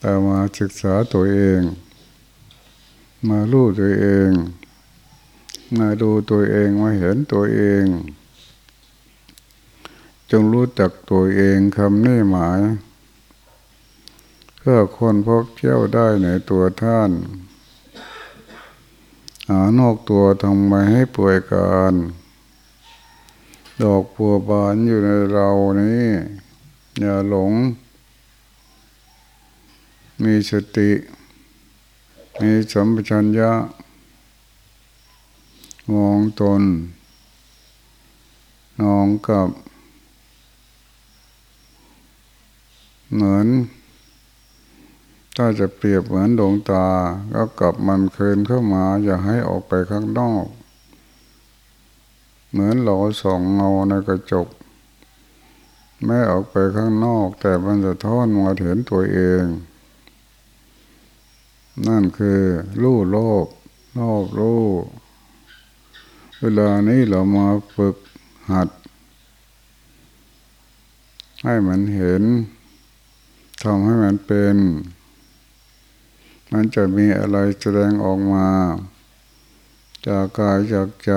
แต่มาศึกษาตัวเอง มารู้ตัวเอง มาดูตัวเอง มาเห็นตัวเอง จงรู้จักตัวเองคำนี้หมาย เพื่อคนพบเที่ยวได้ในตัวท่าน หานอกตัวทำไมให้ป่วยการดอกปัวบานอยู่ในเรานี้ อย่าหลง มีสติ มีสัมปชัญญะ มองตนนองกับ เหมือน ถ้าจะเปรียบเหมือนดวงตา ก็กลับมันคืนเข้ามา อย่าให้ออกไปข้างนอก เหมือนเราส่องเงาในกระจกไม่ออกไปข้างนอก แต่มันจะท้อนมาเห็นตัวเอง นั่นคือรู้โลกโลกรู้เวลานี้เรามาฝึกหัด ให้มันเห็นทำให้มันเป็น มันจะมีอะไรแสดงออกมา จากกายจากใจ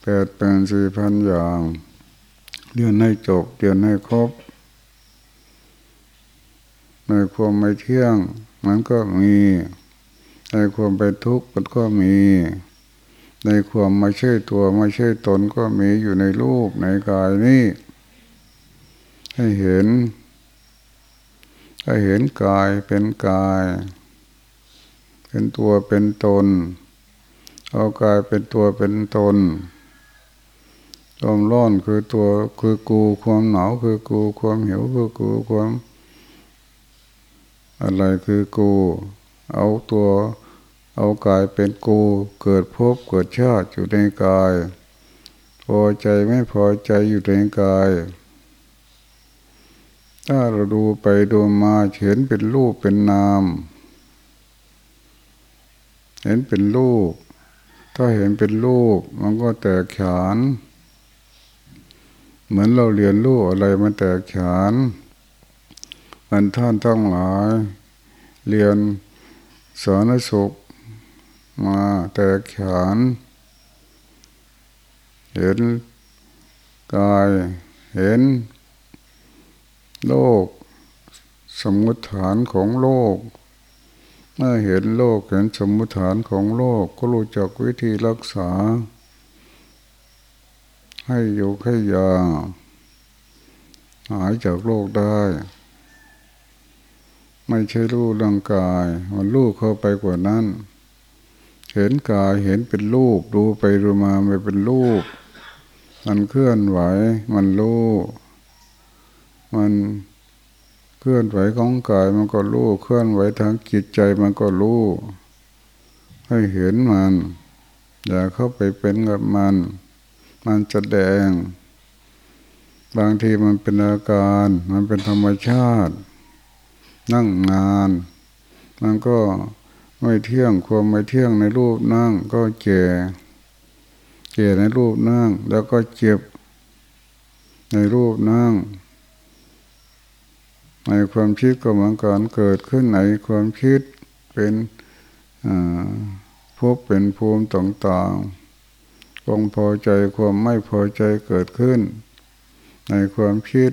แปดเป็นสี่พันอย่างเรียนให้จบเรียนให้ครบในความไม่เที่ยง มันก็มีในความเป็นทุกข์มันก็มี ในความไม่ใช่ตัวไม่ใช่ตนก็มีอยู่ในรูปในกายนี้ให้เห็นให้เห็นกายเป็นกาย เป็นตัวเป็นตน เอากายเป็นตัวเป็นตนความร้อนคือตัวคือกูความหนาวคือกูความหิวคือกูความ อะไรคือกู เอาตัว เอากายเป็นกู เกิดพบเกิดชาติอยู่ในกาย พอใจไม่พอใจอยู่ในกาย ถ้าเราดูไปดูมาเห็นเป็นรูปเป็นนาม เห็นเป็นรูป ถ้าเห็นเป็นรูปมันก็แตกฉาน เหมือนเราเรียนรู้อะไรมันแตกฉาน มันท่านทั้งหลาย เรียนสอนสุขมาแตกฉานเห็นกายเห็นโลก สมมุติฐานของโลก เมื่อเห็นโลกเห็นสมมุติฐานของโลก ก็รู้จักวิธีรักษา ให้อยู่ให้ยาหายจากโลกได้ ไม่ใช่รู้ร่างกาย มันรู้เข้าไปกว่านั้น เห็นกายเห็นเป็นรูปดูไปดูมาไม่เป็นรูป มันเคลื่อนไหว มันรู้มันเคลื่อนไหวของกายมันก็รู้เคลื่อนไหวทางจิตใจมันก็รู้ให้เห็นมัน อย่าเข้าไปเป็นกับมัน มันจะแดง บางทีมันเป็นอาการ มันเป็นธรรมชาติ นั่งนาน มันก็ไม่เที่ยงความไม่เที่ยงในรูปนั่งก็เจ็เจ็ในรูปนั่ง แล้วก็เจ็บในรูปนั่ง ในความคิดก็เหมือนกันเกิดขึ้นในความคิดเป็นพบเป็นภูมิต่างๆความพอใจความไม่พอใจเกิดขึ้น ในความคิด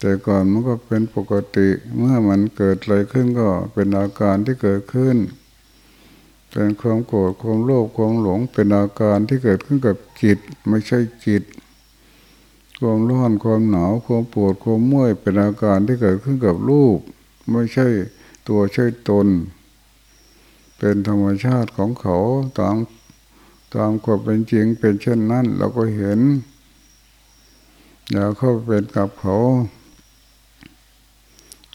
แต่ก่อนมันก็เป็นปกติเมื่อมันเกิดอะไรขึ้นก็เป็นอาการที่เกิดขึ้น เป็นความโกรธความโลภความหลงเป็นอาการที่เกิดขึ้นกับจิตไม่ใช่จิตความร้อนความหนาวความปวดความเมื่อยเป็นอาการที่เกิดขึ้นกับรูป ไม่ใช่ตัวใช่ตน เป็นธรรมชาติของเขาตามตามความเป็นจริงเป็นเช่นนั้น เราก็เห็นอย่าเข้าเป็นกับเขา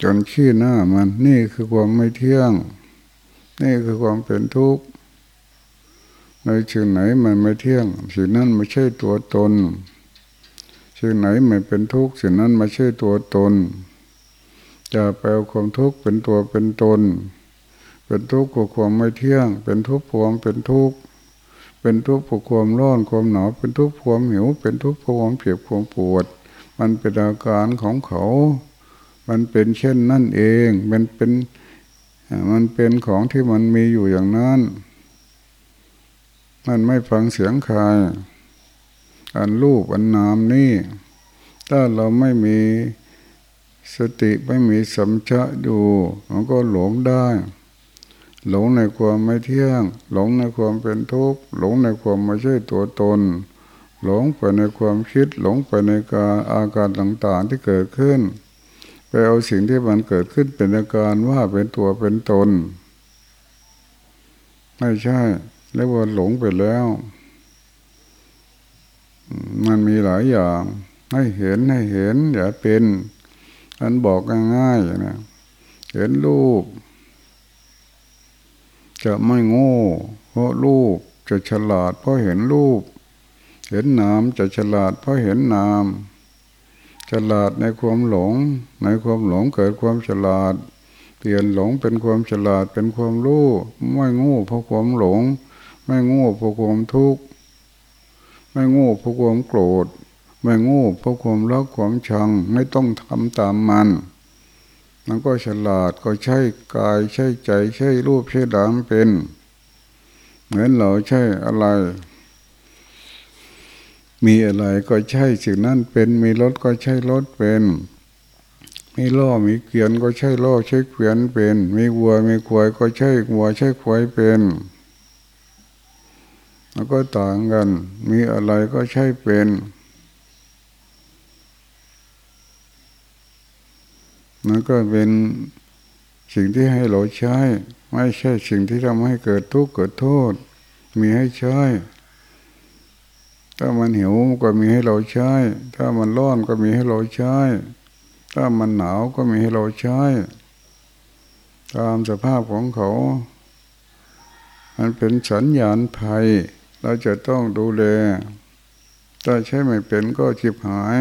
จนขี้หน้ามันนี่คือความไม่เที่ยง นี่คือความเป็นทุกข์ในสิ่งไหนมันไม่เที่ยงสิ่งนั้นไม่ใช่ตัวตนสิ่งไหนไม่เป็นทุกข์สิ่งนั้นไม่ใช่ตัวตน จะแปลความทุกข์เป็นตัวเป็นตน เป็นทุกข์กับความไม่เที่ยง เป็นทุกข์ความเป็นทุกข์เป็นทุกข์กับความร้อนความหนาวเป็นทุกข์ความหิว เป็นทุกข์ความเพียบความปวด มันเป็นอาการของเขา มันเป็นเช่นนั่นเอง มันเป็นมันเป็นของที่มันมีอยู่อย่างนั้น มันไม่ฟังเสียงใคร อันรูปอันนามนี่ ถ้าเราไม่มีสติไม่มีสัมชะดูมันก็หลงได้ หลงในความไม่เที่ยง หลงในความเป็นทุกข์หลงในความไม่ใช่ตัวตน หลงไปในความคิด หลงไปในการอาการต่างๆที่เกิดขึ้น เอาสิ่งที่มันเกิดขึ้นเป็นอาการว่าเป็นตัวเป็นตน ไม่ใช่เรียกว่าหลงไปแล้ว มันมีหลายอย่าง ให้เห็นให้เห็น อย่าเป็น อันบอกง่ายๆนะเห็นรูป จะไม่โง่ เพราะรูปจะฉลาดเพราะเห็นรูป เห็นนามจะฉลาดเพราะเห็นนาม ฉลาดในความหลง ในความหลงเกิดความฉลาด เปลี่ยนหลงเป็นความฉลาดเป็นความรู้ไม่โง่เพราะความหลง ไม่โง่เพราะความทุกข์ไม่โง่เพราะความโกรธ ไม่โง่เพราะความรักความชังไม่ต้องทำตามมันมันก็ฉลาดก็ใช่กายใช่ใจใช่รูปใช่ดามเป็น เหมือนเราใช่อะไร มีอะไรก็ใช่สิ่งนั้นเป็น มีรถก็ใช่รถเป็น มีล่อมีเกวียนก็ใช่ล่อใช่เกวียนเป็น มีวัวมีควายก็ใช่วัวใช่ควายเป็นแล้วก็ต่างกัน มีอะไรก็ใช่เป็น มันก็เป็นสิ่งที่ให้เราใช้ ไม่ใช่สิ่งที่ทำให้เกิดทุกข์เกิดโทษ มีให้ใช้ ถ้ามันหิวก็มีให้เราใช้ ถ้ามันร้อนก็มีให้เราใช้ ถ้ามันหนาวก็มีให้เราใช้ ตามสภาพของเขา มันเป็นสัญญาณภัย เราจะต้องดูแล ถ้าใช้ไม่เป็นก็จิบหาย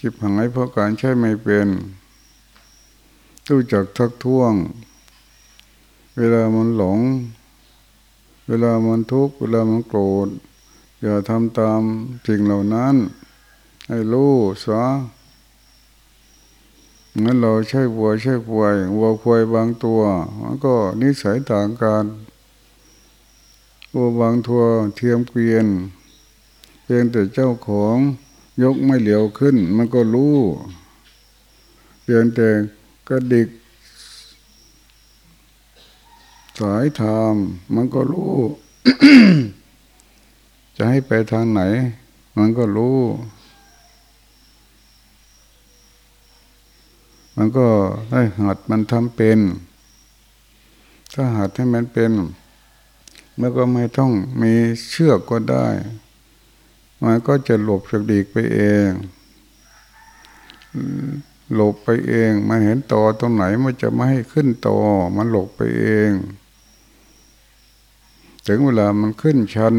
จิบหายเพราะการใช้ไม่เป็นรู้จักทักท้วง เวลามันหลง เวลามันทุกข์เวลามันโกรธอย่าทำตามสิ่งเหล่านั้น ให้รู้ซะงั้นเราใช้วัวใช้ควายวัวควายบางตัวมันก็นิสัยต่างกันวัวบางตัวเทียมเกวียน เพียงแต่เจ้าของยกไม่เหลียวขึ้น มันก็รู้เพียงแต่กระดิก สายทามมันก็รู้ จะให้ไปทางไหน มันก็รู้ มันก็ให้หัดมันทำเป็น ถ้าหัดให้มันเป็นมันก็ไม่ต้องมีเชือกก็ได้ มันก็จะหลบจากดีกไปเองหลบไปเอง มันเห็นต่อตรงไหนมันจะไม่ให้ขึ้นต่อ มันหลบไปเอง ถึงเวลามันขึ้นชัน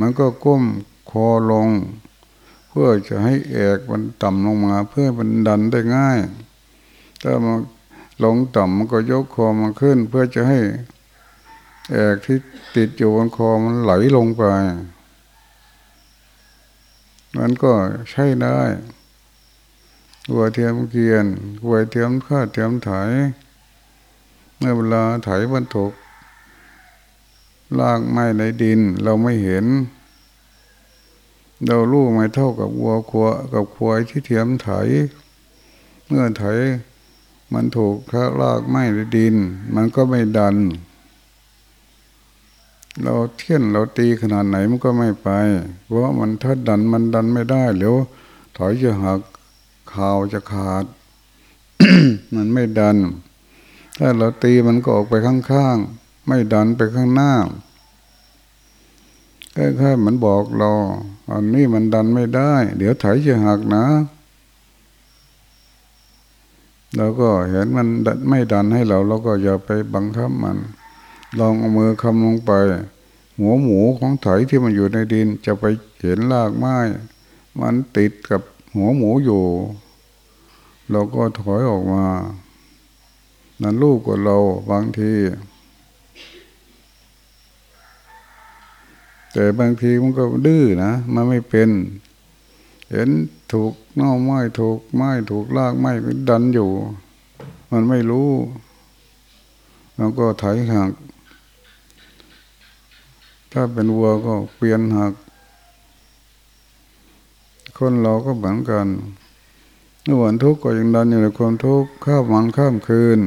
มันก็ก้มคอลง เพื่อจะให้แอกมันต่ำลงมา เพื่อมันดันได้ง่าย ถ้ามันลงต่ำมันก็ยกคอมาขึ้น เพื่อจะให้แอกที่ติดอยู่บนคอมันไหลลงไป มันก็ใช้ได้วัวเทียมเกียนวัวเทียมข้าเทียมไถ เมื่อเวลาไถบรรทุก ลากไม้ในดินเราไม่เห็น เราลูกไม่เท่ากับวัวขวกับควายที่เทียมไถ เมื่อไถมันถูกข้าลากไม้ในดิน มันก็ไม่ดัน เราเที่ยนเราตีขนาดไหนมันก็ไม่ไป เพราะมันถ้าดันมันดันไม่ได้เดี๋ยวถอยจะหักข่าวจะขาด มันไม่ดัน ถ้าเราตีมันก็ออกไปข้างๆ ไม่ดันไปข้างหน้าแค่ๆมันบอกเราอันนี้มันดันไม่ได้ เดี๋ยวถอยจะหักนะเราก็เห็นมันไม่ดันให้เราเราก็อย่าไปบังคับมัน ลองเอามือคำลงไป หัวหมูของไถที่มันอยู่ในดิน จะไปเห็นรากไม้มันติดกับหัวหมูอยู่ เราก็ถอยออกมา นั่นลูกกับเราบางที แต่บางทีมันก็ดื้อนะมันไม่เป็น เห็นถูกน่าไม้ถูกไม้ถูกลากไม้ดันอยู่ มันไม่รู้แล้วก็ไถหัก ถ้าเป็นวัวก็เปลี่ยนหัก คนเราก็เหมือนกันเมื่อวันทุกข์ก็ยังดันอยู่ในความทุกข์ข้ามวันข้ามคืน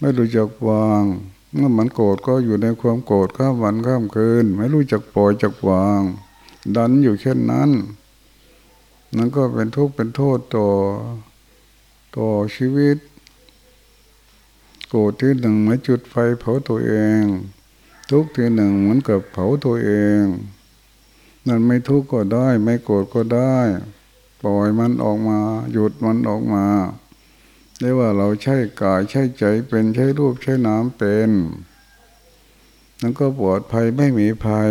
ไม่รู้จักวาง เมื่อมันโกรธก็อยู่ในความโกรธข้ามวันข้ามคืน ไม่รู้จักปล่อยจักวาง ดันอยู่เช่นนั้นนั่นก็เป็นทุกข์เป็นโทษต่อต่อชีวิต โกรธที่หนึ่งเหมือนจุดไฟเผาตัวเอง ทุกข์ที่หนึ่งเหมือนกับเผาตัวเองนั่นไม่ทุกข์ก็ได้ ไม่โกรธก็ได้ ปล่อยมันออกมา หยุดมันออกมา เรียกว่าเราใช้กายใช้ใจเป็นใช้รูปใช้น้ำเป็นนั่นก็ปลอดภัยไม่มีภัย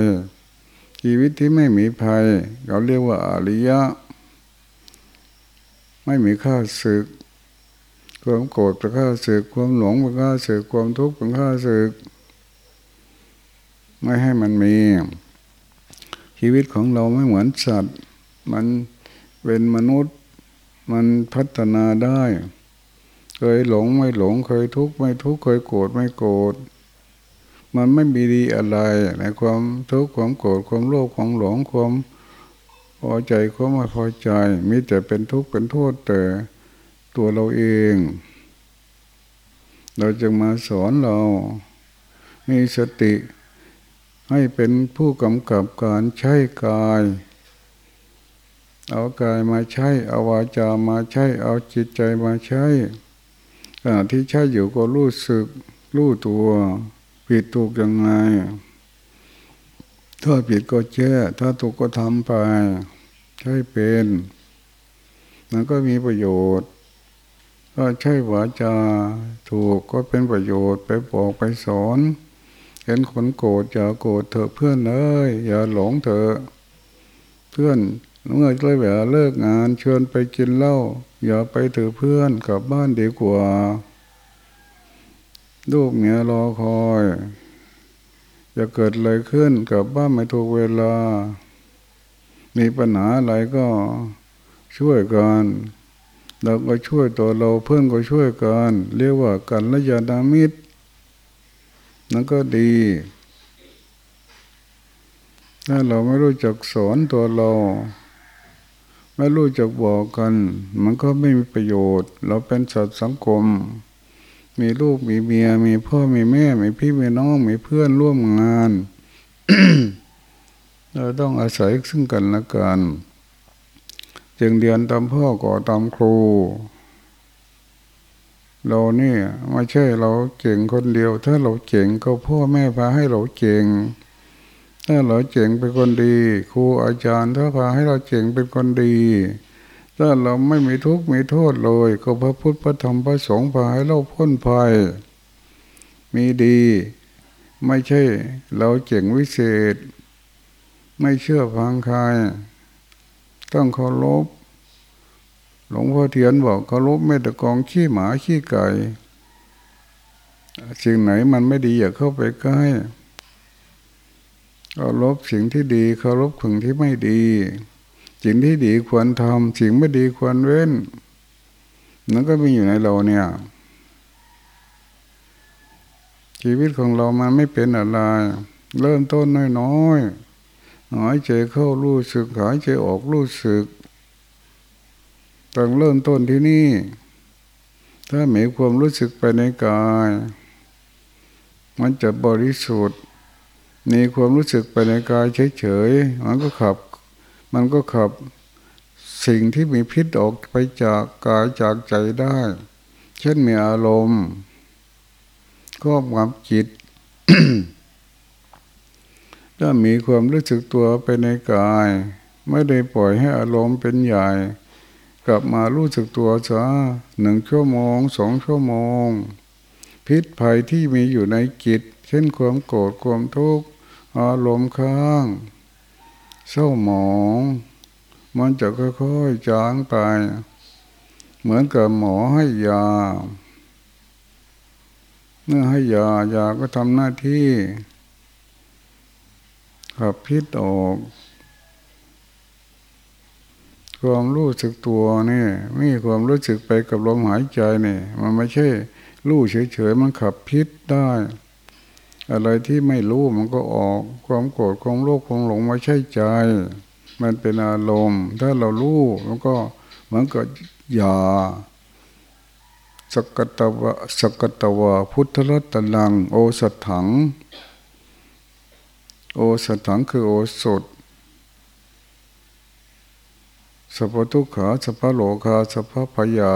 ชีวิตที่ไม่มีภัย เราเรียกว่าอริยะ ไม่มีข้าศึก ความโกรธเป็นข้าศึก ความหลงเป็นข้าศึก ความทุกข์เป็นข้าศึก ไม่ให้มันมี ชีวิตของเราไม่เหมือนสัตว์ มันเป็นมนุษย์ มันพัฒนาได้ เคยหลงไม่หลง เคยทุกข์ไม่ทุกข์เคยโกรธไม่โกรธมันไม่มีดีอะไรในความทุกข์ความโกรธความโลภความหลงความพอใจความไม่พอใจมีแต่เป็นทุกข์เป็นโทษแต่ตัวเราเอง เราจึงมาสอนเรา มีสติ ให้เป็นผู้กำกับการใช้กาย เอากายมาใช้ เอาวาจามาใช้ เอาจิตใจมาใช้ ขณะที่ใช้อยู่ก็รู้สึก รู้ตัวผิดถูกยังไง ถ้าผิดก็แก้ถ้าถูกก็ทำไป ใช่เป็นมันก็มีประโยชน์ถ้าใช่วาจาถูกก็เป็นประโยชน์ไปบอกไปสอนเห็นคนโกรธอย่าโกรธเถอะเพื่อนเอ้ยอย่าหลงเถอะเพื่อนเมื่อเลยแบบเลิกงาน เชวนไปกินเหล้า อย่าไปถือเพื่อนกลับบ้านดีกว่าลูกเมียรอคอยจะเกิดอะไรขึ้นกลับบ้านไม่ถูกเวลา มีปัญหาอะไรก็ช่วยกันเราก็ช่วยตัวเราเพื่อนก็ช่วยกันเรียกว่ากันละยาดามิตรนั่นก็ดี ถ้าเราไม่รู้จักสอนตัวเรา ไม่รู้จักบอกกัน มันก็ไม่มีประโยชน์ เราเป็นสัตว์สังคม มีลูกมีเมีย มีพ่อมีแม่ มีพี่มีน้อง มีเพื่อนร่วมงาน เราต้องอาศัยซึ่งกันและกัน จึงเรียนตามพ่อก่อตามครู เราเนี่ยไม่ใช่เราเก่งคนเดียว ถ้าเราเก่งก็พ่อแม่พาให้เราเก่ง ถ้าเราเจ๋งเป็นคนดี ครูอาจารย์ถ้าพาให้เราเจ๋งเป็นคนดี ถ้าเราไม่มีทุกข์มีโทษเลย ก็พระพุทธพระธรรมพระสงฆ์พาให้เราพ้นภัย มีดี ไม่ใช่ เราเจ๋งวิเศษ ไม่เชื่อฟังใครต้องเคารพหลวงพ่อเทียนบอกเคารพไม่ต่กองขี้หมาขี้ไก่สิ่งไหนมันไม่ดีอย่าเข้าไปใกล้ เคารพสิ่งที่ดีเคารพสิ่งที่ไม่ดี สิ่งที่ดีควรทำสิ่งไม่ดีควรเว้นนั่นก็มีอยู่ในเราเนี่ย ชีวิตของเรามันไม่เป็นอะไร เริ่มต้นน้อยๆหายใจเข้ารู้สึกหายใจออกรู้สึกต้องเริ่มต้นที่นี่ ถ้ามีความรู้สึกไปในกาย มันจะบริสุทธิ์ มีความรู้สึกไปในกายเฉยๆมันก็ขับ มันก็ขับสิ่งที่มีพิษออกไปจากกายจากใจได้ เช่นมีอารมณ์ก็ความจิตถ้ามีความรู้สึกตัวไปในกาย ไม่ได้ปล่อยให้อารมณ์เป็นใหญ่ กลับมารู้สึกตัวซะหนึ่งชั่วโมงสองชั่วโมง พิษภัยที่มีอยู่ในจิต เช่นความโกรธความทุกข์ อารมณ์ค้าง เศร้าหมอง มันจะค่อยๆจางไปเหมือนกับหมอให้ยา เมื่อให้ยายาก็ทำหน้าที่ขับพิษออก ความรู้สึกตัวนี่มีความรู้สึกไปกับลมหายใจนี่ มันไม่ใช่ รู้เฉยๆ มันขับพิษได้ อะไรที่ไม่รู้มันก็ออกความโกรธความโลภความหลงไม่ใช่ใจ มันเป็นอารมณ์ ถ้าเรารู้มันก็เหมือนกับยาสกตวะสกตวะพุทธรัตนัง โอสถัง โอสถังคือโอสถสัพทุกขาสัพโลคาสัพพยา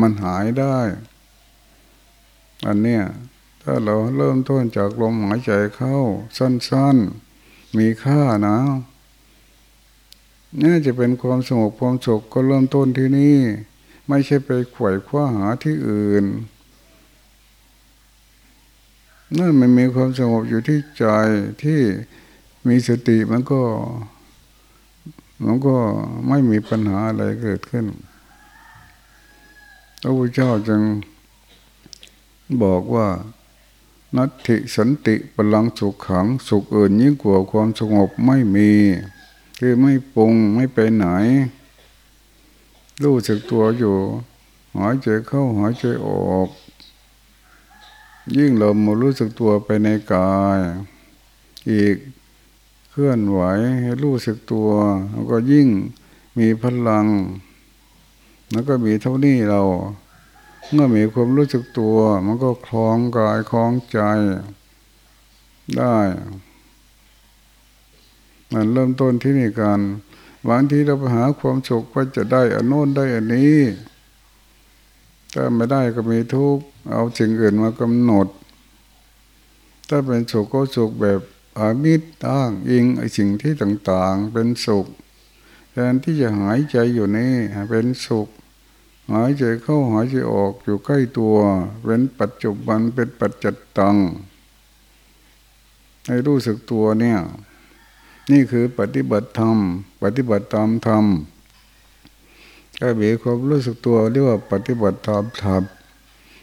มันหายได้ อันเนี้ย ถ้าเราเริ่มต้นจากลมหายใจเข้า สั้นๆ มีค่านะนี่จะเป็นความสงบความสุขก็เริ่มต้นที่นี่ ไม่ใช่ไปขวายคว้าหาที่อื่นนั่นมันมีความสงบอยู่ที่ใจที่มีสติมันก็ มันก็ไม่มีปัญหาอะไรเกิดขึ้นพระพุทธเจ้าจึงบอกว่า นัตถิสันติพลังสุขขังสุขอื่นยิ่งกว่าความสงบไม่มี คือไม่ปรุงไม่ไปไหน รู้สึกตัวอยู่หายใจเข้าหายใจออก ยิ่งเรามารู้สึกตัวไปในกาย อีกเคลื่อนไหวให้รู้สึกตัวแล้วก็ยิ่งมีพลัง แล้วก็มีเท่านี้เรา เมื่อมีความรู้สึกตัว มันก็คล้องกายคล้องใจได้ มันเริ่มต้นที่นี่กันบางทีเราไปหาความสุขว่าจะได้อันโน้นได้อันนี้ถ้าไม่ได้ก็มีทุกข์เอาสิ่งอื่นมากำหนด ถ้าเป็นสุขก็สุขแบบอามิตรตั้งอิงไอสิ่งที่ต่างๆ เป็นสุขแทนที่จะหายใจอยู่นี่เป็นสุข หายใจเข้าหายใจออกอยู่ใกล้ตัวเป็นปัจจุบันเป็นปัจจิตัง ให้รู้สึกตัวเนี่ย นี่คือปฏิบัติธรรม ปฏิบัติตามธรรมถ้ามีความรู้สึกตัวเรียกว่าปฏิบัติตามธรรม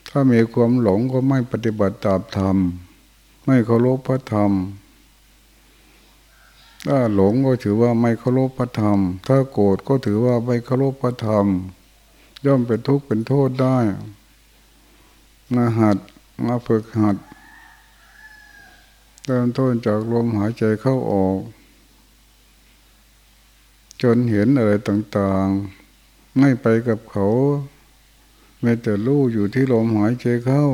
ถ้ามีความหลงก็ไม่ปฏิบัติตามธรรมไม่เคารพพระธรรม ถ้าหลงก็ถือว่าไม่เคารพพระธรรม ถ้าโกรธก็ถือว่าไม่เคารพพระธรรม ย่อมเป็นทุกข์เป็นโทษได้ มาหัดมาฝึกหัดเริ่มต้นจากลมหายใจเข้าออก จนเห็นอะไรต่างๆ ไม่ไปกับเขาแม้แต่รู้อยู่ที่ลมหายใจเข้า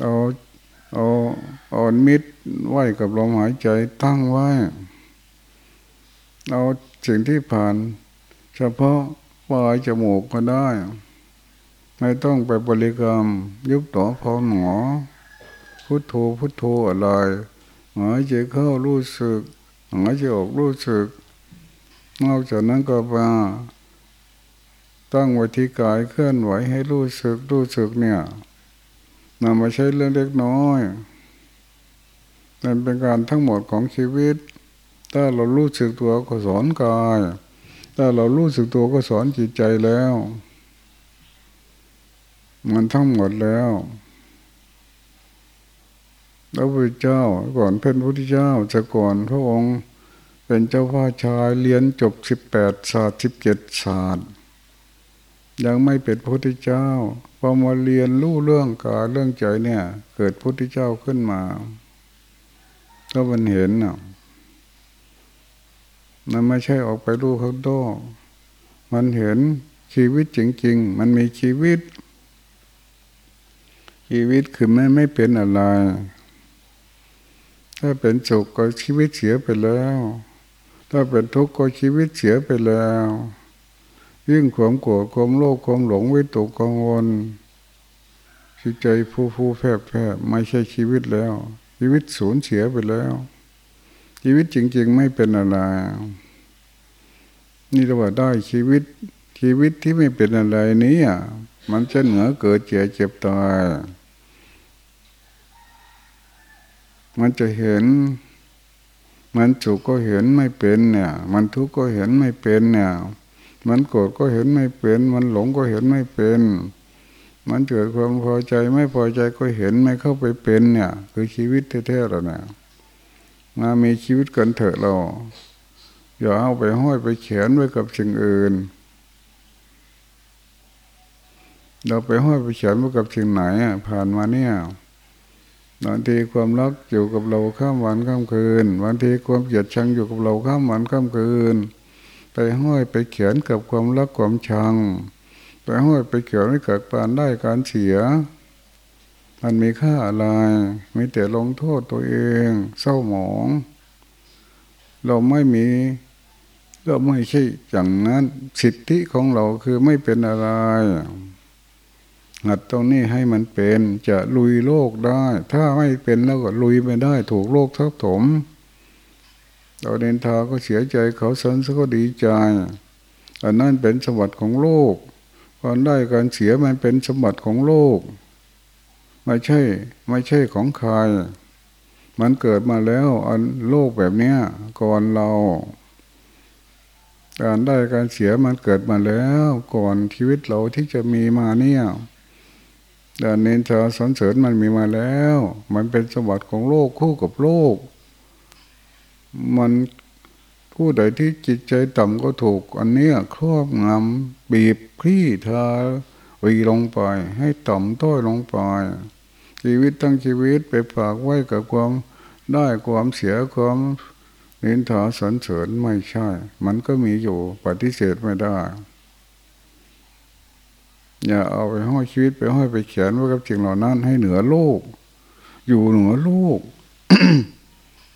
เอาเอาอ่อนมิดไหวกับลมหายใจตั้งไว้ เอาสิ่งที่ผ่าน เฉพาะ ปลายจมูกก็ได้ ไม่ต้องไปบริกรรม ยุบต่อพอหนอ พุทโธพุทโธอะไรหายใจเข้ารู้สึกหายใจออกรู้สึก นอกจากนั้นก็มาตั้งวิธีกายเคลื่อนไหวให้รู้สึกรู้สึกเนี่ยนำมาใช้เรื่องเล็กน้อยนั่นเป็นการทั้งหมดของชีวิต ถ้าเรารู้สึกตัวก็สอนกาย ถ้าเรารู้สึกตัวก็สอนจิตใจแล้ว มันทั้งหมดแล้วพระพุทธเจ้าก่อนเป็นพระพุทธเจ้าจะก่อนพระองค์เป็นเจ้าพ่อชายเรียนจบสิบแปดศาสตร์สิบเจ็ดศาสตร์ ยังไม่เป็นพระพุทธเจ้าพอมาเรียนรู้เรื่องกายเรื่องใจเนี่ย เกิดพระพุทธเจ้าขึ้นมา ก็มันเห็นน่ะ มันไม่ใช่ออกไปรู้ข้างนอกมันเห็นชีวิตจริง ๆ มันมีชีวิต ชีวิตคือไม่ไม่เป็นอะไร ถ้าเป็นสุขก็ชีวิตเสียไปแล้ว ถ้าเป็นทุกข์ก็ชีวิตเสียไปแล้ว ยิ่งความโกรธความโลภความหลงวิตกกังวลจิตใจผู้ผู้แพร่แพร่ไม่ใช่ชีวิตแล้ว ชีวิตสูญเสียไปแล้ว ชีวิตจริง ๆ ไม่เป็นอะไร นี่เราว่าได้ชีวิต ชีวิตที่ไม่เป็นอะไรนี้อะมันจะเหนือเกิดเจ็บเจ็บตายมันจะเห็น มันสุขก็เห็นไม่เป็นเนี่ย มันทุกข์ก็เห็นไม่เป็นเนี่ย มันโกรธก็เห็นไม่เป็น มันหลงก็เห็นไม่เป็น มันเกิดความพอใจไม่พอใจก็เห็นไม่เข้าไปเป็นเนี่ย คือชีวิตแท้ๆเราเนี่ย มามีชีวิตกันเถอะเรา อย่าเอาไปห้อยไปเขียนไว้กับสิ่งอื่น เราไปห้อยไปเขียนไว้กับสิ่งไหนผ่านมาเนี่ยบางทีความรักอยู่กับเราข้ามวันข้ามคืนบางทีความเกลียดชังอยู่กับเราข้ามวันข้ามคืน ไปห้อยไปเขียนกับความรักความชัง ไปห้อยไปเขียนให้เกิดการได้การเสีย มันมีค่าอะไร มีแต่ลงโทษตัวเอง เศร้าหมอง เราไม่มีเราไม่ใช่อย่างนั้นสิทธิของเราคือไม่เป็นอะไรหัดตรงนี้ให้มันเป็นจะลุยโลกได้ ถ้าไม่เป็นแล้วก็ลุยไม่ได้ ถูกโลกทับถมเราเดินทาก็เสียใจเขาสนก็ดีใจอันนั้นเป็นสมบัติของโลกการได้การเสียมันเป็นสมบัติของโลก ไม่ใช่ ไม่ใช่ของใคร มันเกิดมาแล้วอันโลกแบบเนี้ยก่อนเรา การได้การเสียมันเกิดมาแล้ว ก่อนชีวิตเราที่จะมีมาเนี่ยดานเน้นชาสนเสริญมันมีมาแล้ว มันเป็นสมบัติของโลกคู่กับโลก มันผู้ใดที่จิตใจต่ำก็ถูก อันนี้ครอบงำบีบคลี่ทาวีลงไป ให้ต่ำต้อยลงไป ชีวิตทั้งชีวิตไปฝากไว้กับความได้ความเสียความเน้นถาสนเสริญไม่ใช่ มันก็มีอยู่ปฏิเสธไม่ได้ อย่าเอาไปห้อยชีวิตไปห้อยไปเขียนว่ากับสิ่งเหล่านั้น ให้เหนือโลก อยู่เหนือโลก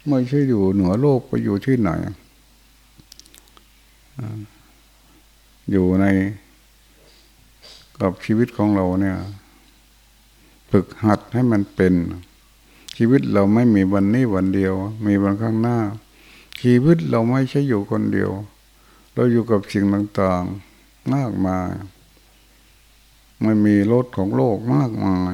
ไม่ใช่อยู่เหนือโลกไปอยู่ที่ไหนอยู่ในกับชีวิตของเราเนี่ย ฝึกหัด ให้มันเป็น ชีวิตเราไม่มีวันนี้วันเดียว มีวันข้างหน้า ชีวิตเราไม่ใช่อยู่คนเดียว เราอยู่กับสิ่งต่างๆมากมายมันมีรถของโลกมากมาย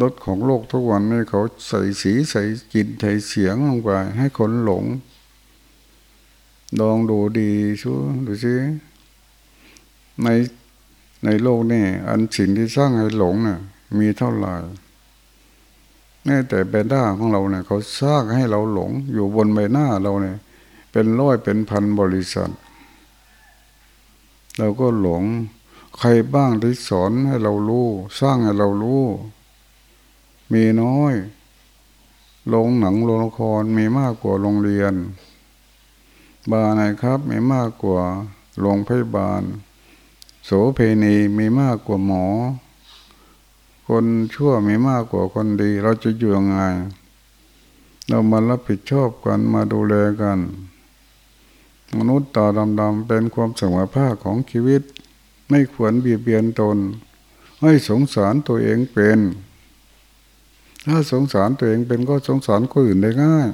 รถของโลกทุกวันนี้เขาใส่สีใส่จิตใส่เสียงลงไปให้คนหลงลองดูดีชัวดูสิในในโลกนี่อันสิ่งที่สร้างให้หลงเนี่ย มีเท่าไหร่แม้แต่ใบหน้าของเราเนี่ยเขาสร้างให้เราหลง อยู่บนใบหน้าเราเนี่ย เป็นร้อยเป็นพันบริษัท เราก็หลงใครบ้างที่สอนให้เรารู้ สร้างให้เรารู้ มีน้อยโรงหนังโรงละครมีมากกว่าโรงเรียน บาไหนครับ มีมากกว่าโรงพยาบาล โสเพณีมีมากกว่าหมอ คนชั่วมีมากกว่าคนดี เราจะอยู่ยังไง เรามารับผิดชอบกันมาดูแลกัน มนุษย์ตาดำๆเป็นความสมภาคของชีวิต ไม่ควรเบียดเบียนตน ให้สงสารตัวเองเป็น ถ้าสงสารตัวเองเป็นก็สงสารคนอื่นได้ง่าย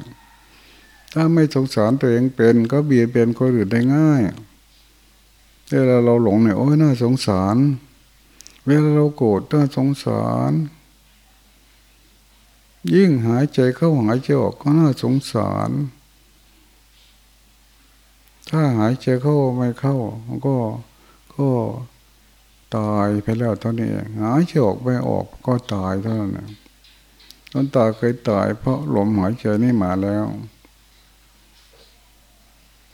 ถ้าไม่สงสารตัวเองเป็น ก็เบียดเบียนคนอื่นได้ง่ายเวลาเราหลงเนี่ยโอ้ยน่าสงสาร เวลาเราโกรธน่าสงสาร ยิ่งหายใจเข้าหายใจออกก็น่าสงสาร ถ้าหายใจเข้าไม่เข้าก็ก็ตายไปแล้วเท่านี้หายใจออกไม่ออกก็ตายเท่านั้นต้นตาเคยตายเพราะลมหายใจนี่มาแล้ว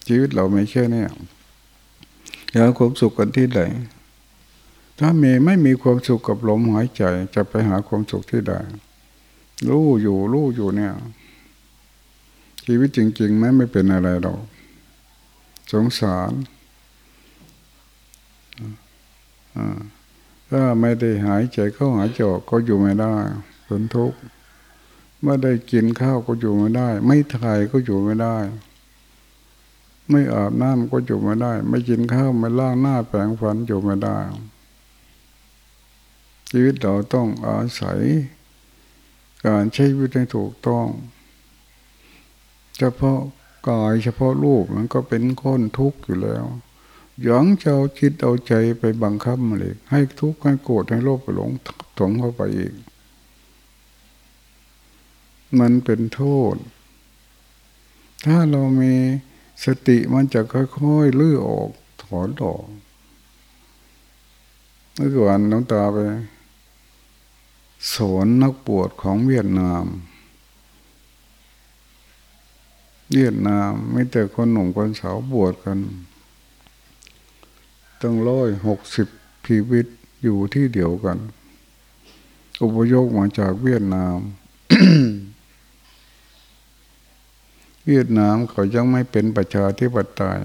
ชีวิตเราไม่ใช่เนี่ยอยากความสุขกันที่ไหน ถ้ามีไม่มีความสุขกับลมหายใจจะไปหาความสุขที่ใดรู้อยู่รู้อยู่เนี่ย ชีวิตจริงๆไม่ไม่เป็นอะไรเราสงสารถ้าไม่ได้หายใจเข้าหายใจออกก็อยู่ไม่ได้ผลทุกข์ไม่ได้กินข้าวก็อยู่ไม่ได้ ไม่ถ่ายก็อยู่ไม่ได้ ไม่อาบน้ำก็อยู่ไม่ได้ ไม่กินข้าวไม่ล้างหน้าแปรงฟันอยู่ไม่ได้ ชีวิตเราต้องอาศัย การใช้ชีวิตให้ถูกต้อง เฉพาะกายเฉพาะรูปมันก็เป็นคนทุกข์อยู่แล้วยังจะเอาจิตเอาใจไปบังคับมาเลยให้ทุกข์ให้โกรธให้โลภไปหลงถมเข้าไปอีก มันเป็นโทษ ถ้าเรามีสติมันจะค่อยๆลื้อออกถอนออกเมื่อก่อนน้องตาไป สอนนักปวดของเวียดนาม เวียดนามไม่แต่คนหนุ่มคนสาวบวชกันตั้งร้อยหกสิบชีวิตอยู่ที่เดียวกัน อุปโยคมาจากเวียดนาม เวียดนามเขายังไม่เป็นประชาธิปไตย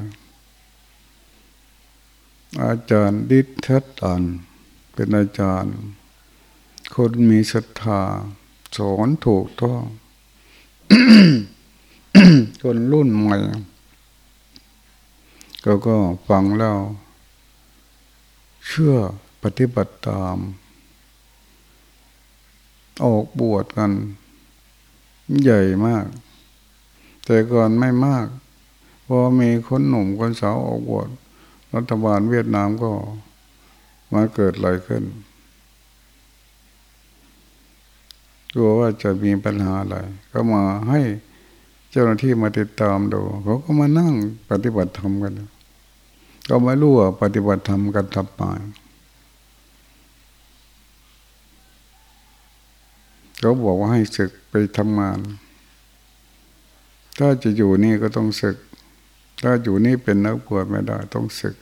อาจารย์ดิทัตันเป็นอาจารย์ คนมีศรัทธาสอนถูกต้องคนรุ่นใหม่ก็ก็ฟังแล้วเชื่อปฏิบัติตาม ออกบวชกัน ใหญ่มาก แต่ก่อนไม่มากพอมีคนหนุ่มคนสาวออกบวชรัฐบาลเวียดนามก็มาเกิดอะไรขึ้น กลัวว่าจะมีปัญหาอะไร ก็มาให้เจ้าหน้าที่มาติดตามดูเขาก็มานั่งปฏิบัติธรรมกัน ก็ไม่รู้ว่าปฏิบัติธรรมกันทำมาเขาบอกว่าให้ศึกไปทำงาน ถ้าจะอยู่นี่ก็ต้องศึก ถ้าอยู่นี่เป็นนักบวชไม่ได้ต้องศึก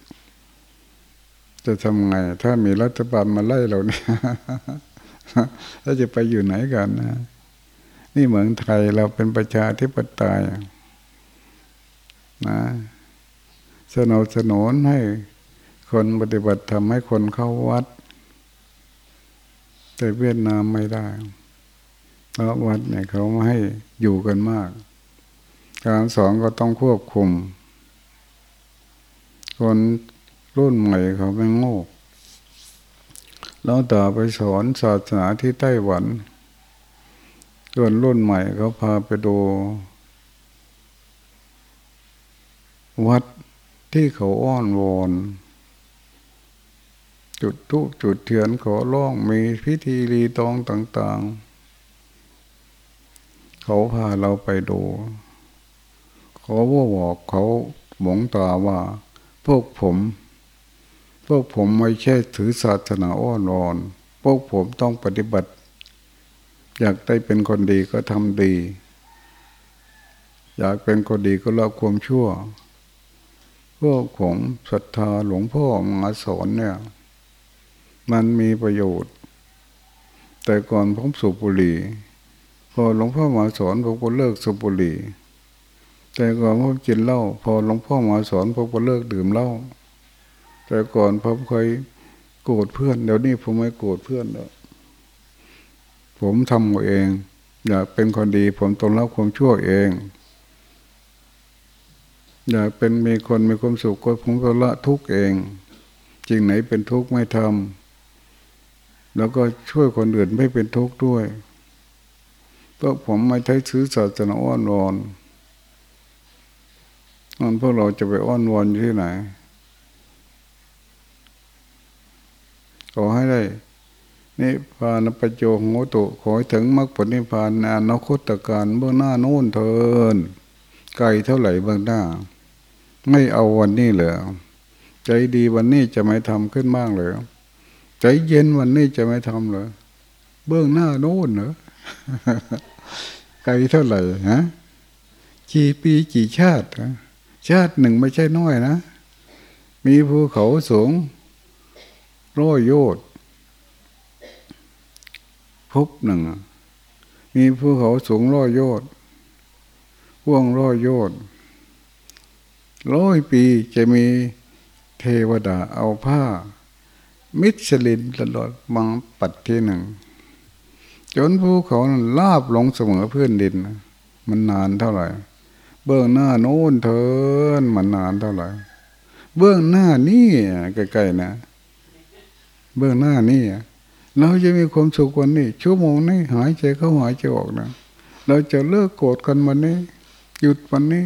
จะทำไง ถ้ามีรัฐบาลมาไล่เราเนี่ย แล้วจะไปอยู่ไหนกันนะนี่เมืองไทยเราเป็นประชาธิปไตยนะสนับสนุนให้คนปฏิบัติทำให้คนเข้าวัด แต่เวียดนามไม่ได้เพราะวัดเนี่ยเขาไม่ให้อยู่กันมาก การสอนก็ต้องควบคุม คนรุ่นใหม่เขาไม่โง่ แล้วต่อไปสอนศาสนาที่ไต้หวันส่นรุ่นใหม่เขาพาไปดู วัดที่เขาอ้อนวอนจุดทุกจุดเทียนขอร้องมีพิธีรีตองต่าง ๆ เขาพาเราไปดู เขาว่าบอกเขาหมงตาว่า พวกผม พวกผมไม่ใช่ถือศาสนาอ้อนวอน พวกผมต้องปฏิบัติ อยากได้เป็นคนดีก็ทำดี อยากเป็นคนดีก็ละความชั่ว พวกผมศรัทธาหลวงพ่อมาสอนเนี่ย มันมีประโยชน์ แต่ก่อนผมสูบบุหรี่พอหลวงพ่อมาสอนผมก็เลิกสูบบุหรี่แต่ก่อนผมกินเหล้าพอหลวงพ่อมาสอนผมก็เลิกดื่มเหล้า แต่ก่อนผมเคยโกรธเพื่อน เดี๋ยวนี้ผมไม่โกรธเพื่อนแล้วผมทำเองอยากเป็นคนดี ผมต้องรับความชั่วเองอยากเป็นมีคนมีความสุขก็ผมก็ละทุกเองจริงไหนเป็นทุกข์ไม่ทำแล้วก็ช่วยคนอื่นไม่เป็นทุกข์ด้วยเพราะผมไม่ใช้ซื้อศาสนาอ้อนวอนนั่นพวกเราจะไปอ้อนวอนอยู่ที่ไหน ขอให้ได้นิพพานปัจโยโหตุขอถึงมรรคผลนิพพานอนาคตการเบื้องหน้าโน้นเทินไกลเท่าไหร่เบื้องหน้า ไม่เอาวันนี้เหรอใจดีวันนี้จะไม่ทำขึ้นบ้างเลยใจเย็นวันนี้จะไม่ทำเลยเบื้องหน้าโน้นเหรอไกลเท่าไหร่ฮะกี่ปีกี่ชาติชาติหนึ่งไม่ใช่น้อยนะ มีภูเขาสูง ร้อยโยชพบหนึ่ง มีภูเขาสูงร้อยโยชน์พ่วงร้อยโยชน์ร้อยปีจะมีเทวดาเอาผ้า มิชลินตลอดมังปัดที่หนึ่ง จนภูเขานั้นลาบลงเสมอพื้นดิน มันนานเท่าไหร่ เบื้องหน้าโน้นเทินมันนานเท่าไหร่ เบื้องหน้านี่ใกล้ๆนะ เบื้องหน้านี่เราจะมีความสุขวันนี้ ชั่วโมงนี้หายใจเข้าหายใจออกนะเราจะเลิกโกรธกันวันนี้ หยุดวันนี้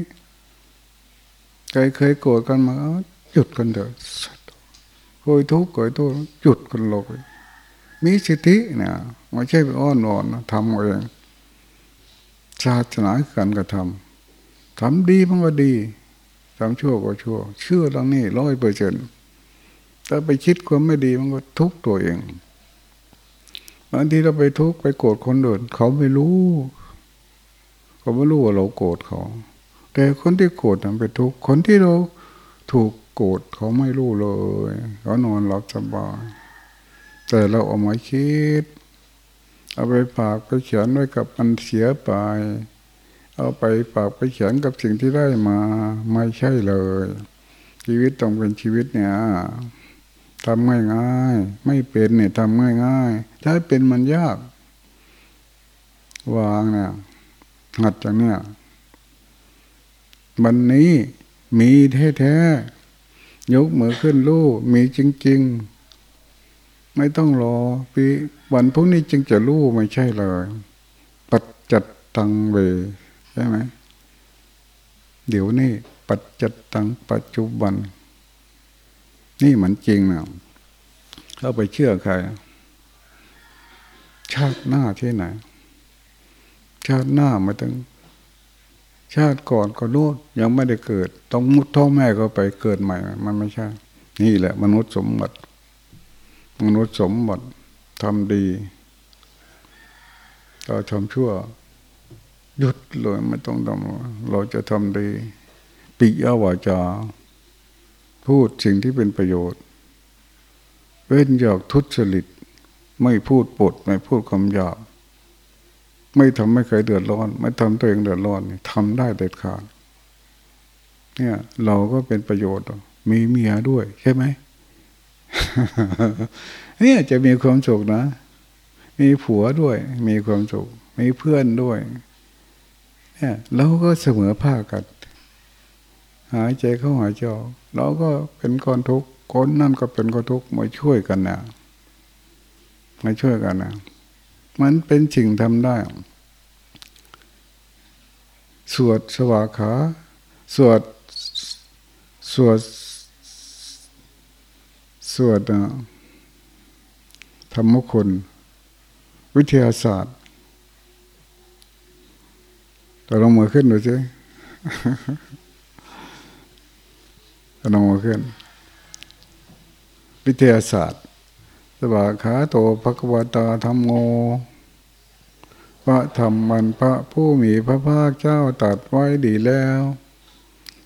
ใครเคยโกรธกันมาหยุดกันเถอะเคยทุกข์เคยโทษหยุดกันเลยมีสิทธิเนี่ยไม่ใช่ไปอ้อนวอนทำเองศาสนาการกระทำทำดีมันก็ดีทำชั่วก็ชั่ว เชื่อตรงนี้ร้อยเปอร์เซ็นต์ ถ้าไปคิดความไม่ดีมันก็ทุกตัวเองบางทีเราไปทุกข์ไปโกรธคนอื่นเขาไม่รู้ เขาไม่รู้ว่าเราโกรธเขา แต่คนที่โกรธมันเป็นทุกข์คนที่เราถูกโกรธเขาไม่รู้เลยเขานอนหลับสบายแต่เราเอามาคิด เอาไปฝากไปเขียนไว้กับมันเสียไป เอาไปฝากไปเขียนกับสิ่งที่ได้มา ไม่ใช่เลย ชีวิตต้องเป็นชีวิตเนี่ย ทำง่ายง่ายไม่เป็นเนี่ยทำง่ายง่ายถ้าเป็นมันยาก วางเนี่ยหัดจากเนี่ยวันนี้มีแท้ๆยกมือขึ้นรู้มีจริง ๆ ไม่ต้องรอปีวันพรุ่งนี้จึงจะรู้ไม่ใช่เลยปัจจัดตังเวใช่ไหมเดี๋ยวนี้ปัจจัดตังปัจจุบัน นี่มันจริงนะเข้าไปเชื่อใคร ชาติหน้าที่ไหน ชาติหน้ามาถึง ชาติก่อนก็รู้ยังไม่ได้เกิด ต้องมุดท้องแม่ก็ไปเกิดใหม่ มันไม่ใช่ นี่แหละ มนุษย์สมบัติ มนุษย์สมบัติทำดีเราทำชั่ว หยุดเลยไม่ต้องทำเราจะทำดี ปิยวาจา พูดสิ่งที่เป็นประโยชน์ เว้นจากทุจริต ไม่พูดปดไม่พูดคำหยาบ ไม่ทำให้ใครเดือดร้อน ไม่ทำตัวเองเดือดร้อนทำได้เด็ดขาดเนี่ยเราก็เป็นประโยชน์ มีเมียด้วย ใช่ไหมเนี่ยจะมีความสุขนะ มีผัวด้วย มีความสุข มีเพื่อนด้วย เนี่ยเราก็เสมอภาคกัน หายใจเข้าหายใจออก เราก็เป็นคนทุกข์คนนั่นก็เป็นคนทุกข์มาช่วยกันนะมาช่วยกันนะมันเป็นสิ่งทำได้ สวดสวากขาสวดสวดสวดธรรมคุณ วิทยาศาสตร์แต่ลงมือขึ้นดูสิ ต่ลงมือขึ้น วิทยาศาสตร์สวาขาโตภควตาธรรมโมพระธรรมมันพระผู้มีพระภาคเจ้าตัดไว้ดีแล้ว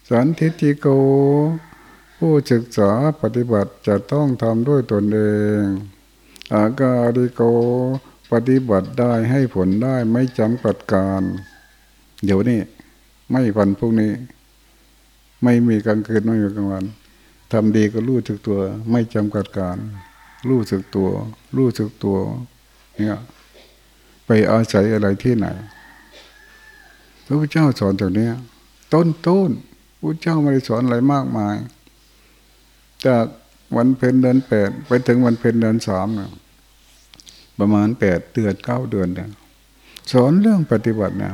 สันทิติโก ผู้ศึกษาปฏิบัติจะต้องทำด้วยตนเอง อากาดิโก ปฏิบัติได้ให้ผลได้ไม่จำกัดการ เดี๋ยวนี้ ไม่วันพวกนี้ ไม่มีกลางคืนไม่มีกลางวันทำดีก็รู้ถึกตัว ไม่จำกัดการ รู้สึกตัว รู้สึกตัว เนี่ยไปอาศัยอะไรที่ไหน พระพุทธเจ้าสอนตรงนี้ต้นต้นพระเจ้าไม่ได้สอนอะไรมากมาย จากวันเพ็ญเดือนแปดไปถึงวันเพ็ญเดือนสามเนี่ยประมาณแปดเดือนเก้าเดือนเนี่ยสอนเรื่องปฏิบัติเนี่ย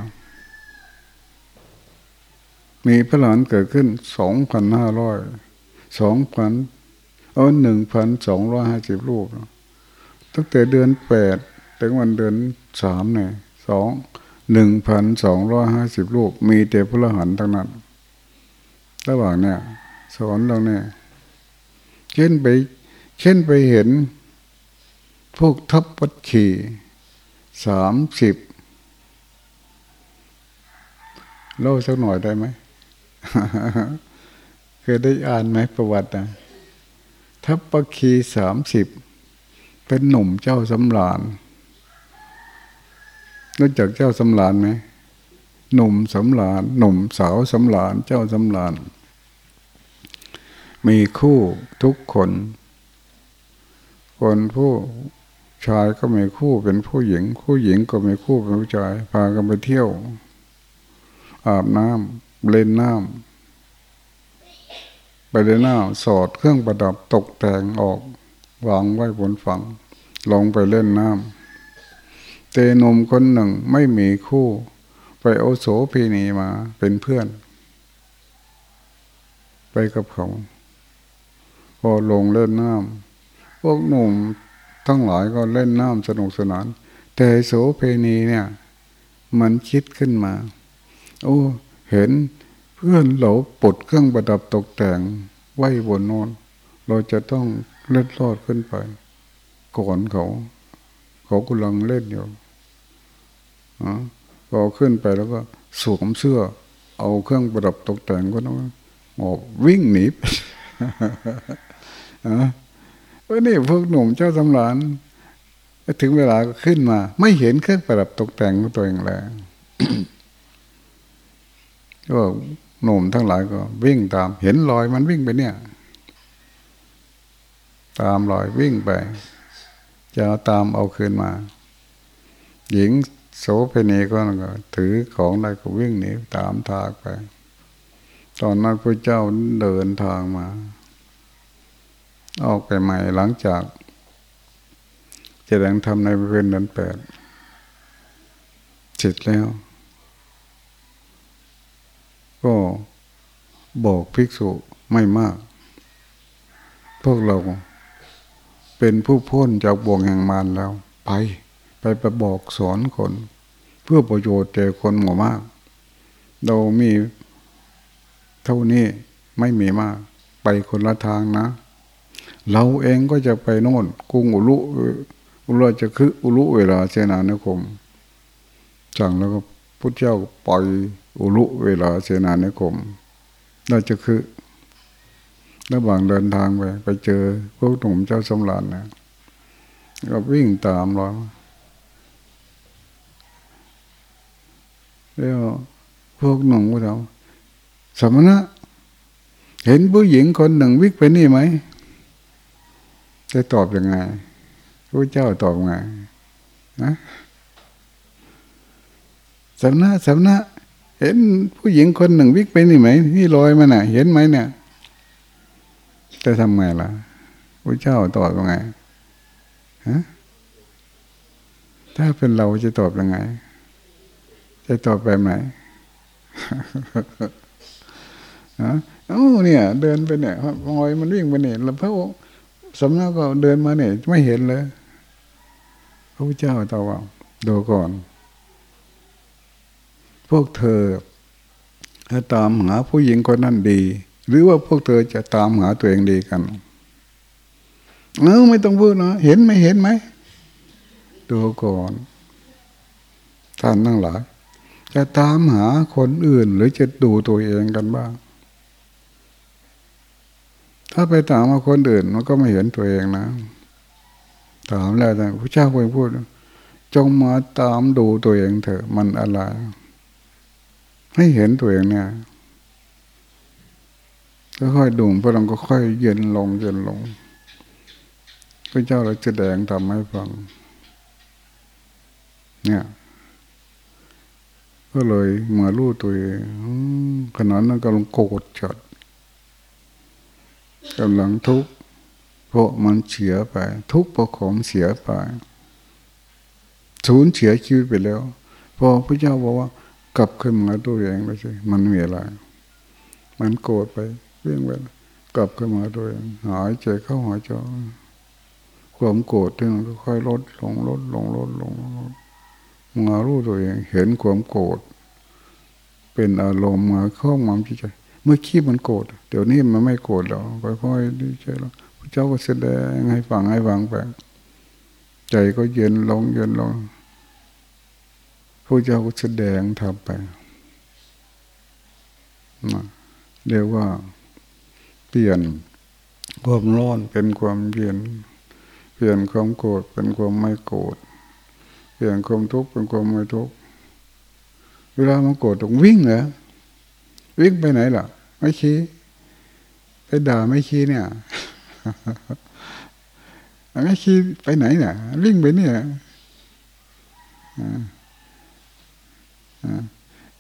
มีพระหลานเกิดขึ้นสองพันห้าร้อยสองพันเออหนึ่งพันสองร้อยห้าสิบลูกตั้งแต่เดือนแปดถึงวันเดือนสามเนี่ยสองหนึ่งพันสองร้อยห้าสิบลูกมีแต่พระหันทั้งนั้นระหว่างเนี่ย สอนเราเนี่ยเช่นไป เช่นไปเห็น พวกทัพวัดขี่สามสิบเล่าสักหน่อยได้ไหม เคยได้อ่านไหมประวัตินะทัพปคีสามสิบเป็นหนุ่มเจ้าสำรานรู้จักเจ้าสำรานไหมหนุ่มสำรานหนุ่มสาวสำรานเจ้าสำรานมีคู่ทุกคน คนผู้ชายก็มีคู่เป็นผู้หญิง ผู้หญิงก็มีคู่เป็นผู้ชาย พากันไปเที่ยว อาบน้ำ เล่นน้ำไปเลยหน้าสอดเครื่องประดับตกแต่งออกวางไว้บนฝั่ง ลงไปเล่นน้ำเตนมคนหนึ่งไม่มีคู่ ไปโอโสพีนีมาเป็นเพื่อน ไปกับเขา พอลงเล่นน้ำพวกหนุ่มทั้งหลายก็เล่นน้ำสนุกสนาน แต่โสเพณีเนี่ย มันคิดขึ้นมา โอ้ เห็นเพื่อนเราปลดเครื่องประดับตกแต่งไว้บนน้นเราจะต้องเล็ดลอดขึ้นไป ก่อนเขา เขากำลังเล่นอยู่อพอขึ้นไปแล้วก็สวมเสื้อ เอาเครื่องประดับตกแต่งก็ต้องออกวิ่งหนีอะวันนี้พวกหนุ่มเจ้าสำรานถึงเวลาก็ขึ้นมา ไม่เห็นเครื่องประดับตกแต่งของตัวเองแล้ว ก็หนุ่มทั้งหลายก็ วิ่งตาม เห็นรอยมันวิ่งไปเนี่ย ตามรอยวิ่งไป จะตามเอาคืนมา หญิงโสเพณีก็ถือของได้ก็วิ่งหนีตามทางไป ตอนนั้นพระเจ้าเดินทางมา ออกไปใหม่หลังจากจะแดงทำในบริเวณนั้นแปดเสร็จแล้ว ก็บอกภิกษุไม่มาก พวกเราเป็นผู้พ้นจากบ่วงแห่งมารแล้ว ไป ไปไปบอกสอนคน เพื่อประโยชน์แก่คนหมู่มาก เรามีเท่านี้ไม่มีมาก ไปคนละทางนะ เราเองก็จะไปโน่นกรุงอุลุอุลุจะคืออุลุเวลาเสนานิคมสั่งแล้วก็ พุทธเจ้าปล่อยอุลุเวลาเสนานิคมเราจะคือระหว่างเดินทางไป ไปเจอพวกหนุ่มเจ้าสมรานนะก็วิ่งตามเราแล้วพวกหนุ่มก็ถาสมณะ เห็นผู้หญิงคนหนึ่งวิ่งไปนี่ไหมจะตอบยังไงพระเจ้าตอบไงนะ สำนักสำนักเห็นผู้หญิงคนหนึ่งวิ่งไปนี่ไหมนี่ลอยมาน่ะ เห็นไหมเนี่ยจะทำไงล่ะพระเจ้าตอบยังไงฮะถ้าเป็นเราจะตอบยังไง จะตอบแบบไหนฮะโอ้เนี่ย เดินไปเนี่ยลอยมันวิ่งไปเนี่ยแล้วพระสำนักก็เดินมาเนี่ยไม่เห็นเลย พระเจ้าตอบว่าดูก่อน พวกเธอถ้าตามหาผู้หญิงคนนั้นดี หรือว่าพวกเธอจะตามหาตัวเองดีกันเออไม่ต้องพูดนะเห็นไหมเห็นไหมดูก่อนท่านนั่งหลาย จะตามหาคนอื่น หรือจะดูตัวเองกันบ้าง ถ้าไปตามมาคนอื่นมันก็ไม่เห็นตัวเองนะ ถามแล้วแต่พระเจ้าเคยพูด จงมาตามดูตัวเองเถอะมันอะไร ให้เห็นตัวเองเนี่ยค่อยดูพระองค์ก็ค่อยเย็นลงเย็นลงพระเจ้าเราจะแดงทำให้ฟัง เนี่ย ก็เลยมาลู่ตัวเองขนาดนั้นกำลังโกรธจัดกำลังทุกข์เพราะมันเสียไป ทุกข์ประของเสียไปสูญเสียชีวิตไปแล้ว พอพระเจ้าบอกว่า กลับขึ้นมาตัวเองแล้วสิมันมีอะไรมันโกรธไปเรื่องไปกลับขึ้นมาตัวเองหายใจเข้าหายใจความโกรธที่มันค่อยลดลงลดลงลดลงลดมารู้ตัวเอง เห็นความโกรธเป็นอารมณ์มาเข้ามาจิตใจ เมื่อขี้มันโกรธเดี๋ยวนี้มันไม่โกรธแล้วค่อยๆดีใจแล้วพระเจ้าก็แสดงให้ฟังให้ฟังไปใจก็เย็นลงเย็นลง พระเจ้าก็แสดงทำไปเรียกว่า เปลี่ยนความร้อนเป็นความเย็น เปลี่ยนความโกรธเป็นความไม่โกรธเปลี่ยนความทุกข์เป็นความไม่ทุกข์เวลามันโกรธต้องวิ่งเหรอวิ่งไปไหนล่ะ ไม่ชี้ไปด่าไม่ชี้เนี่ยไม่คิดไปไหนเนี่ยวิ่งไปเนี่ย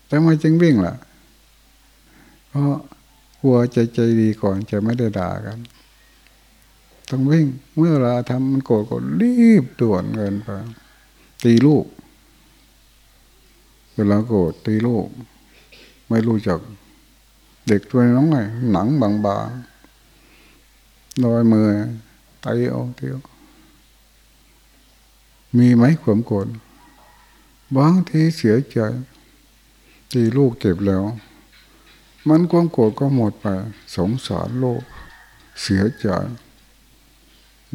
แต่มาจึงวิ่งล่ะ เพราะกลัวใจใจดีก่อนจะไม่ได้ด่ากัน ต้องวิ่ง เมื่อเราทำมันโกรธก็รีบด่วนเงินไปตีลูกเวลาโกรธตีลูก ไม่รู้จักเด็กตัวน้องไงหนังบางๆลอยมือไตเอาเที่ยวมีไหมความโกรธบางทีเสียใจ ตีลูกเจ็บแล้ว มันความโกรธก็หมดไป สงสารโลก เสียใจ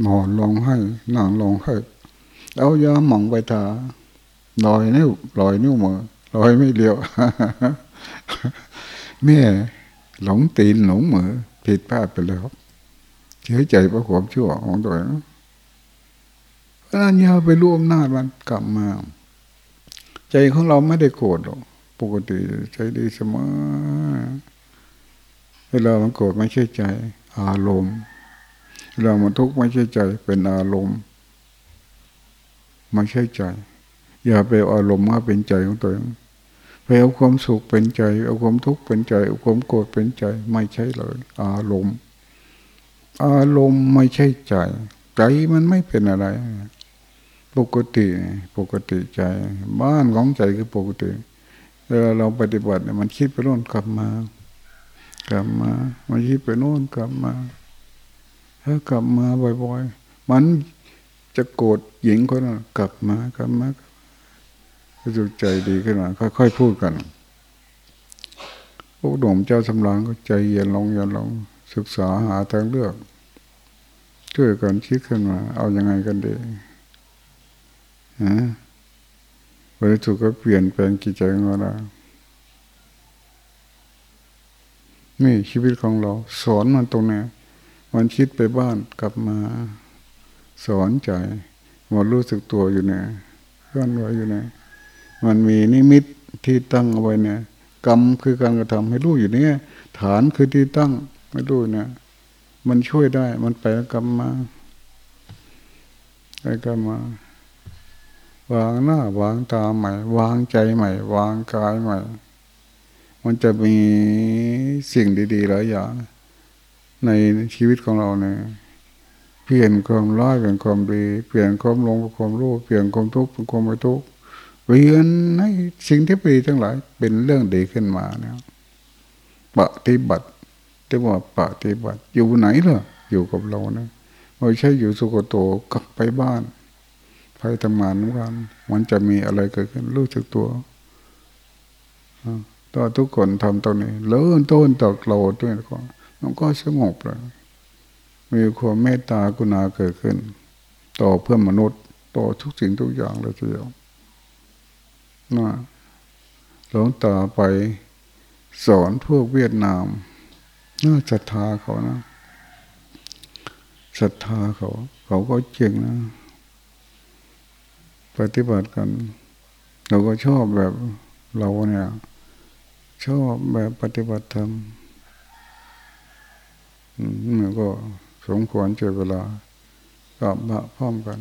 หมอนลองให้นั่งลองให้เอายาหม่องไปทาลอยนิ้วลอยนิ้วมือร้อยไม่เลียวแม่หลงตีนหลงมือผิดพลาดไปแล้วเฉยใจเพราะความชั่วของตัวเองเพราะนั้นอย่าไปร่วมหน้ามันกลับมา ใจของเราไม่ได้โกรธหรอก ปกติใจดีเสมอเวลามันโกรธไม่ใช่ใจ อารมณ์เวลามันทุกข์ไม่ใช่ใจ เป็นอารมณ์ไม่ใช่ใจ อย่าไปอารมณ์มาเป็นใจของตัวเองไปเอาความสุขเป็นใจ เอาความทุกข์เป็นใจ เอาความโกรธเป็นใจ ไม่ใช่เลย อารมณ์ อารมณ์ไม่ใช่ใจ ใจมันไม่เป็นอะไร ปกติ ปกติใจ บ้านของใจคือปกติ เวลาเราปฏิบัติเนี่ยมันคิดไปโน่นกลับมา กลับมา มันคิดไปโน่นกลับมาถ้ากลับมาบ่อยๆ มันจะโกรธหญิงคนนั้นกลับมากลับมาก็ใจดีขึ้นมาค่อยๆพูดกันพวกหนุ่มเจ้าสำรางก็ใจเย็นลงเย็นลงศึกษาหาทางเลือก ช่วยกันคิดขึ้นมา เอาอยัางไงกันดีฮะ บริสุทธิ์ก็เปลี่ยนแปลงกิจใจของเรานี่ชีวิตของเรา สอนมันตรงนี้มันคิดไปบ้านกลับมา สอนใจมันรู้สึกตัวอยู่เนี่ยเคลื่อนไหวอยู่เนี่ยมันมีนิมิตที่ตั้งเอาไว้เนี่ยกรรมคือการกระทำให้รู้อยู่เนี่ยฐานคือที่ตั้งไม่รู้เนี่ยมันช่วยได้ มันไปกรรมมาไปกรรมมา วางหน้าวางตาใหม่ วางใจใหม่ วางกายใหม่ มันจะมีสิ่งดีๆหลายอย่างในชีวิตของเราเนี่ยเปลี่ยนความร้ายเป็นความดีเปลี่ยนความลงเป็นความรู้เปลี่ยนความทุกข์เป็นความไม่ทุกข์เปลี่ยนให้สิ่งที่ดีทั้งหลาย เป็นเรื่องดีขึ้นมาเนี่ยปฏิบัติที่ว่าปฏิบัติ อยู่ไหนล่ะอยู่กับเรานะไม่ใช่อยู่สุโกโตกลับไปบ้าน ไปทำงานเหมือนกัน มันจะมีอะไรเกิดขึ้นรู้สึกตัวต่อทุกคนทำตรงนี้เริ่มต้นจากเราด้วยก่อนมันก็สงบเลยมีความเมตตากรุณาเกิดขึ้น ต่อเพื่อนมนุษย์ ต่อทุกสิ่งทุกอย่างเลยทีเดียวนะหลวงตาไปสอนพวกเวียดนามน่าศรัทธาเขานะศรัทธาเขา เขาก็เจ๋งนะ ปฏิบัติกัน เราก็ชอบแบบเราเนี่ย ชอบแบบปฏิบัติธรรมมันก็สมควรเจอเวลากับพระพร้อมกัน